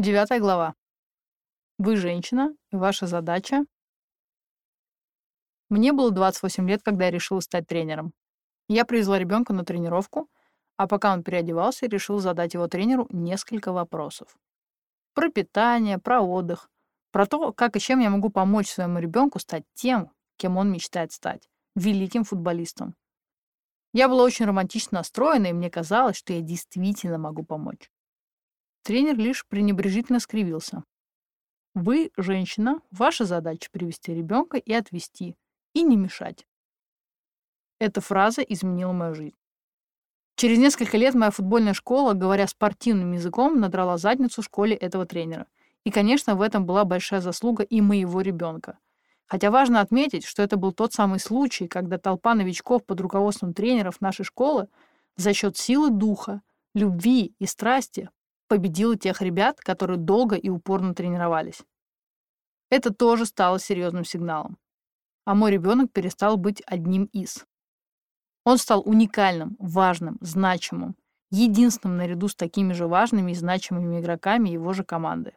Девятая глава. Вы женщина, и ваша задача... Мне было 28 лет, когда я решила стать тренером. Я привезла ребенка на тренировку, а пока он переодевался, решил задать его тренеру несколько вопросов. Про питание, про отдых, про то, как и чем я могу помочь своему ребенку стать тем, кем он мечтает стать, великим футболистом. Я была очень романтично настроена, и мне казалось, что я действительно могу помочь. Тренер лишь пренебрежительно скривился. Вы, женщина, ваша задача привести ребенка и отвести, и не мешать. Эта фраза изменила мою жизнь. Через несколько лет моя футбольная школа, говоря спортивным языком, надрала задницу школе этого тренера. И, конечно, в этом была большая заслуга и моего ребенка. Хотя важно отметить, что это был тот самый случай, когда толпа новичков под руководством тренеров нашей школы за счет силы духа, любви и страсти победила тех ребят, которые долго и упорно тренировались. Это тоже стало серьезным сигналом. А мой ребенок перестал быть одним из. Он стал уникальным, важным, значимым, единственным наряду с такими же важными и значимыми игроками его же команды.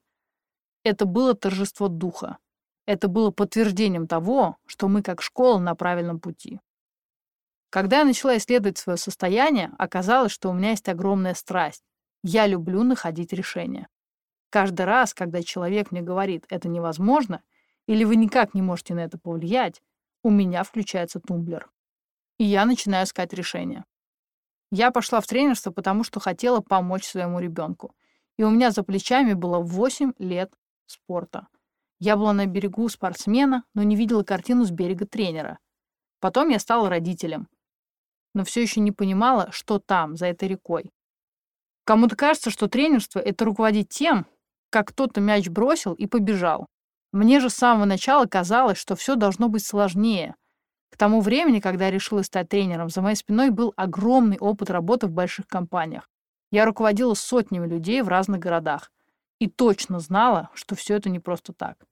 Это было торжество духа. Это было подтверждением того, что мы как школа на правильном пути. Когда я начала исследовать свое состояние, оказалось, что у меня есть огромная страсть я люблю находить решения. Каждый раз, когда человек мне говорит «это невозможно» или «вы никак не можете на это повлиять», у меня включается тумблер. И я начинаю искать решения. Я пошла в тренерство, потому что хотела помочь своему ребенку. И у меня за плечами было 8 лет спорта. Я была на берегу спортсмена, но не видела картину с берега тренера. Потом я стала родителем, но все еще не понимала, что там, за этой рекой. Кому-то кажется, что тренерство — это руководить тем, как кто-то мяч бросил и побежал. Мне же с самого начала казалось, что все должно быть сложнее. К тому времени, когда я решила стать тренером, за моей спиной был огромный опыт работы в больших компаниях. Я руководила сотнями людей в разных городах и точно знала, что все это не просто так.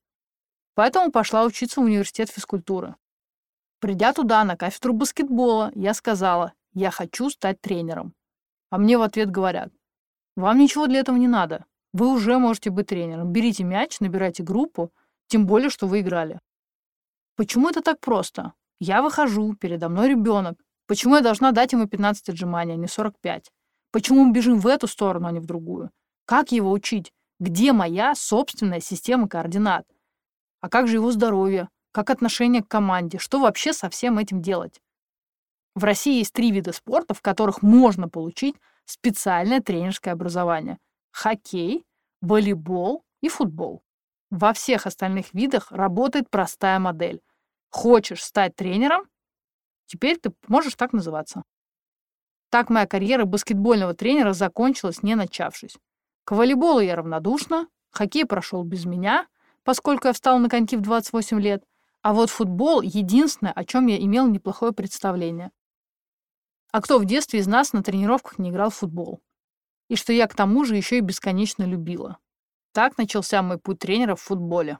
Поэтому пошла учиться в университет физкультуры. Придя туда, на кафедру баскетбола, я сказала, я хочу стать тренером. А мне в ответ говорят, вам ничего для этого не надо. Вы уже можете быть тренером. Берите мяч, набирайте группу, тем более, что вы играли. Почему это так просто? Я выхожу, передо мной ребенок. Почему я должна дать ему 15 отжиманий, а не 45? Почему мы бежим в эту сторону, а не в другую? Как его учить? Где моя собственная система координат? А как же его здоровье? Как отношение к команде? Что вообще со всем этим делать? В России есть три вида спорта, в которых можно получить специальное тренерское образование. Хоккей, волейбол и футбол. Во всех остальных видах работает простая модель. Хочешь стать тренером? Теперь ты можешь так называться. Так моя карьера баскетбольного тренера закончилась, не начавшись. К волейболу я равнодушна, хоккей прошел без меня, поскольку я встал на коньки в 28 лет, а вот футбол — единственное, о чем я имел неплохое представление. А кто в детстве из нас на тренировках не играл в футбол? И что я к тому же еще и бесконечно любила. Так начался мой путь тренера в футболе.